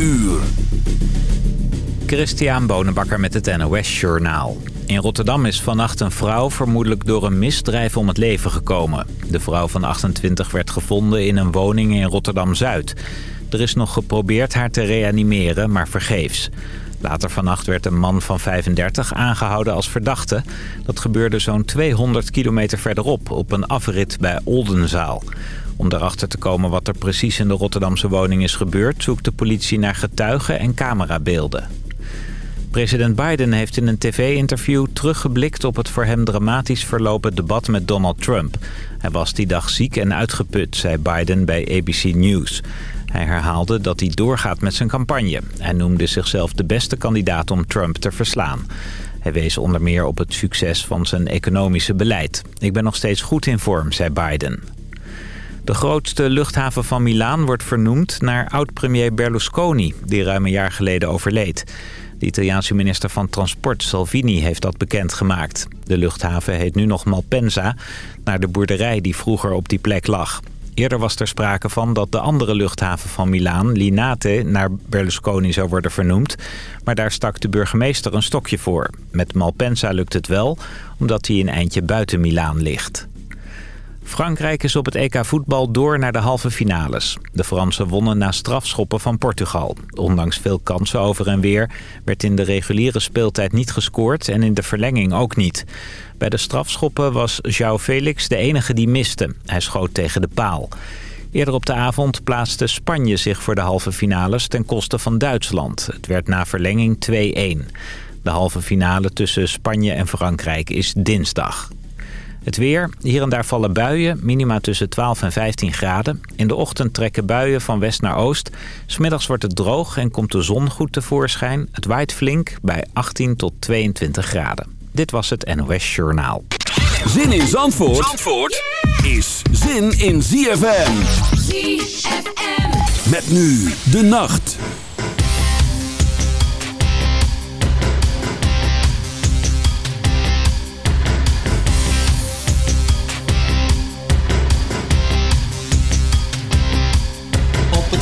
uur. Christian Bonenbakker met het NOS Journaal. In Rotterdam is vannacht een vrouw vermoedelijk door een misdrijf om het leven gekomen. De vrouw van 28 werd gevonden in een woning in Rotterdam-Zuid. Er is nog geprobeerd haar te reanimeren, maar vergeefs. Later vannacht werd een man van 35 aangehouden als verdachte. Dat gebeurde zo'n 200 kilometer verderop, op een afrit bij Oldenzaal. Om erachter te komen wat er precies in de Rotterdamse woning is gebeurd... zoekt de politie naar getuigen en camerabeelden. President Biden heeft in een tv-interview teruggeblikt op het voor hem dramatisch verlopen debat met Donald Trump. Hij was die dag ziek en uitgeput, zei Biden bij ABC News. Hij herhaalde dat hij doorgaat met zijn campagne. Hij noemde zichzelf de beste kandidaat om Trump te verslaan. Hij wees onder meer op het succes van zijn economische beleid. Ik ben nog steeds goed in vorm, zei Biden. De grootste luchthaven van Milaan wordt vernoemd naar oud-premier Berlusconi... die ruim een jaar geleden overleed. De Italiaanse minister van Transport Salvini heeft dat bekendgemaakt. De luchthaven heet nu nog Malpensa, naar de boerderij die vroeger op die plek lag. Eerder was er sprake van dat de andere luchthaven van Milaan, Linate, naar Berlusconi zou worden vernoemd. Maar daar stak de burgemeester een stokje voor. Met Malpensa lukt het wel, omdat hij een eindje buiten Milaan ligt. Frankrijk is op het EK voetbal door naar de halve finales. De Fransen wonnen na strafschoppen van Portugal. Ondanks veel kansen over en weer werd in de reguliere speeltijd niet gescoord en in de verlenging ook niet. Bij de strafschoppen was João Felix de enige die miste. Hij schoot tegen de paal. Eerder op de avond plaatste Spanje zich voor de halve finales ten koste van Duitsland. Het werd na verlenging 2-1. De halve finale tussen Spanje en Frankrijk is dinsdag. Het weer. Hier en daar vallen buien. Minima tussen 12 en 15 graden. In de ochtend trekken buien van west naar oost. Smiddags wordt het droog en komt de zon goed tevoorschijn. Het waait flink bij 18 tot 22 graden. Dit was het NOS Journaal. Zin in Zandvoort, Zandvoort is zin in ZFM. ZFM. Met nu de nacht.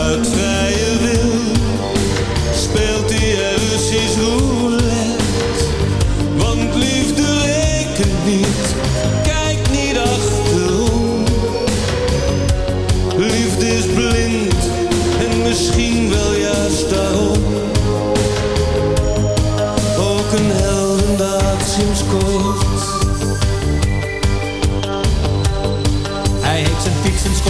Uit vrije wil. Speelt hij er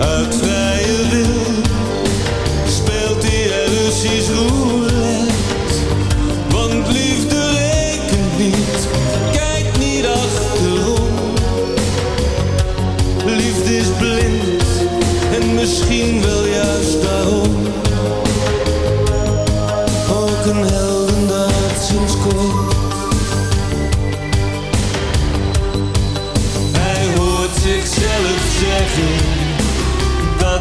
Uit vrije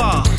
far.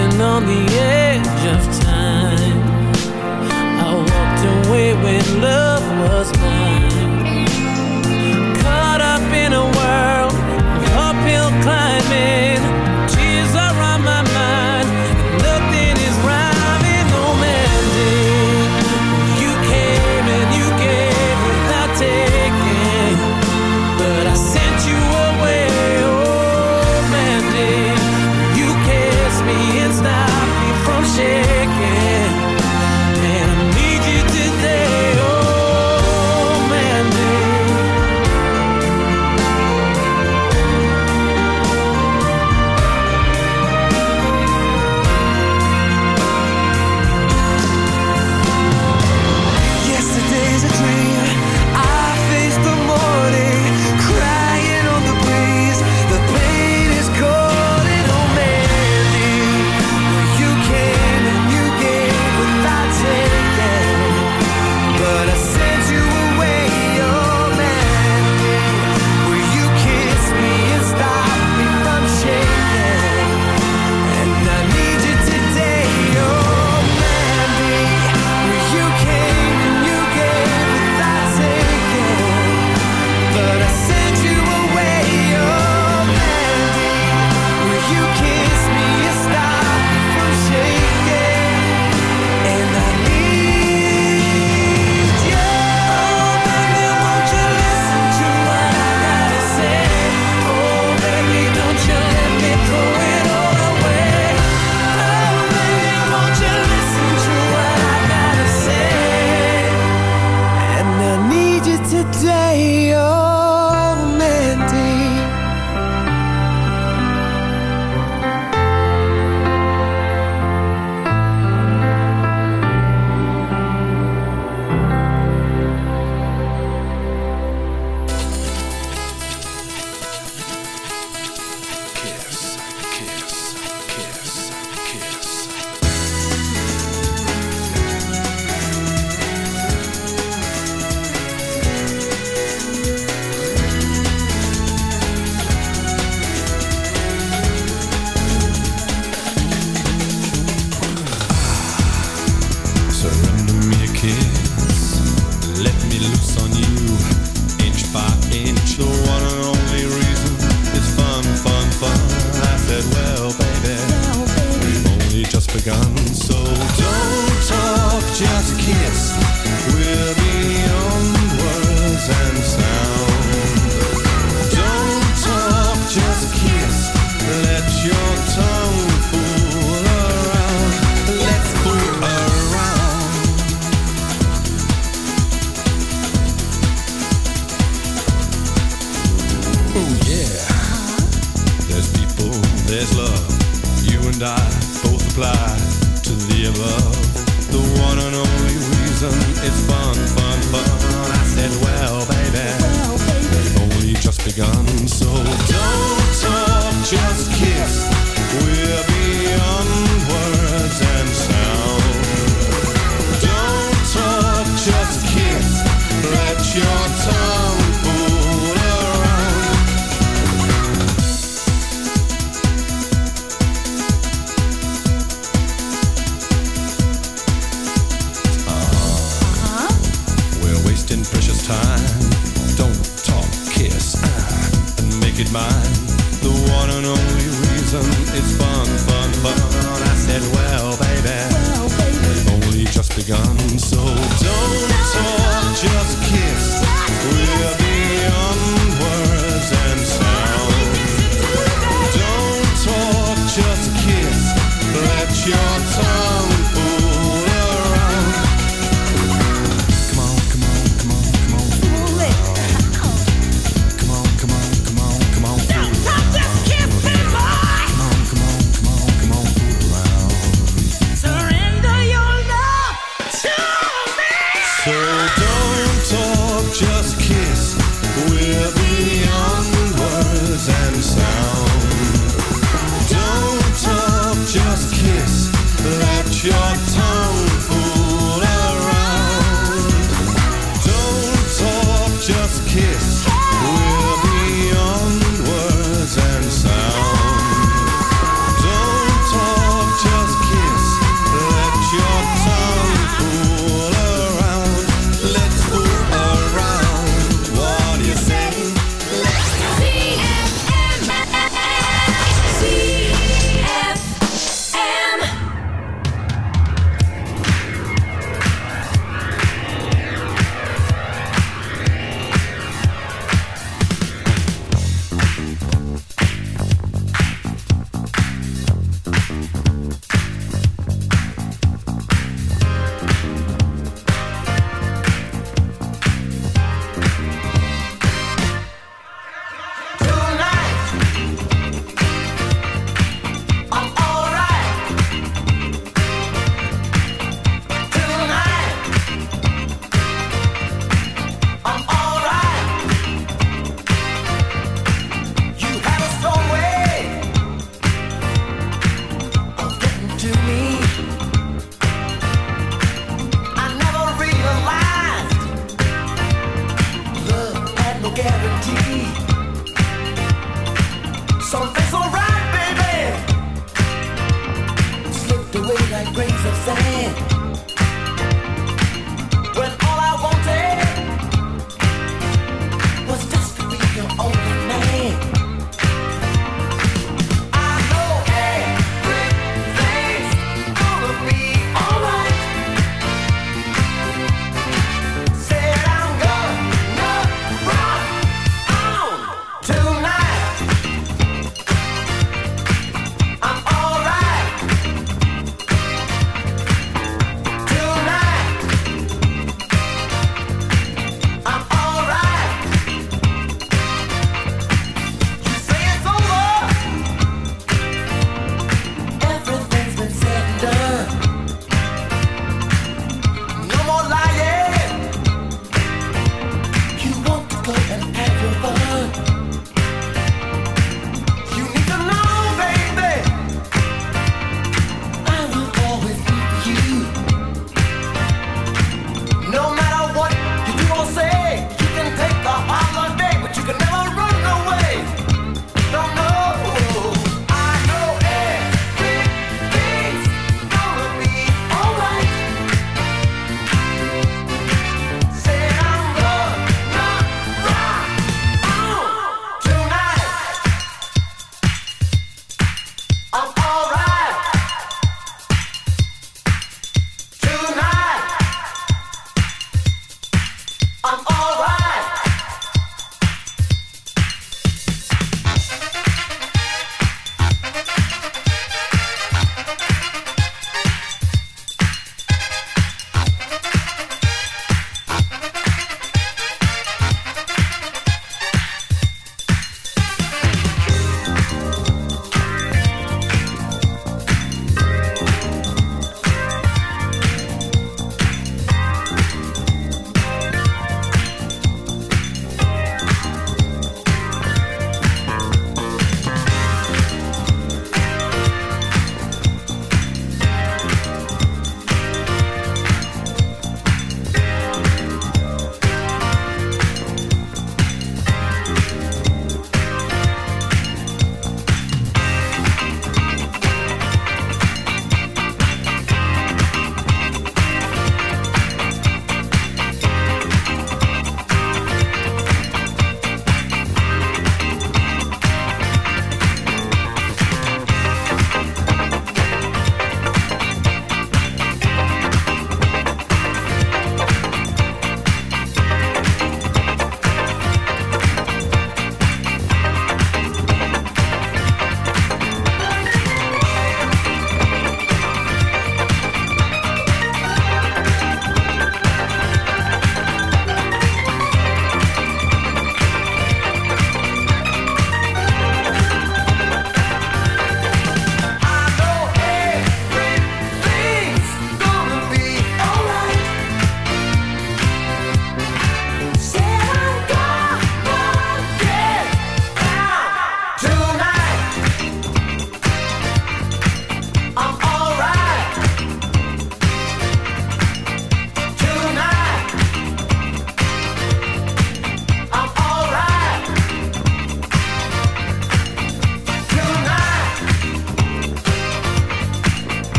living on the edge of time. I walked away when love was mine.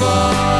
suffer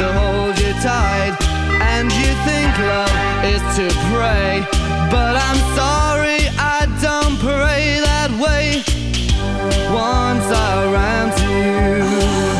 to hold you tight. And you think love is to pray. But I'm sorry I don't pray that way. Once I ran to you.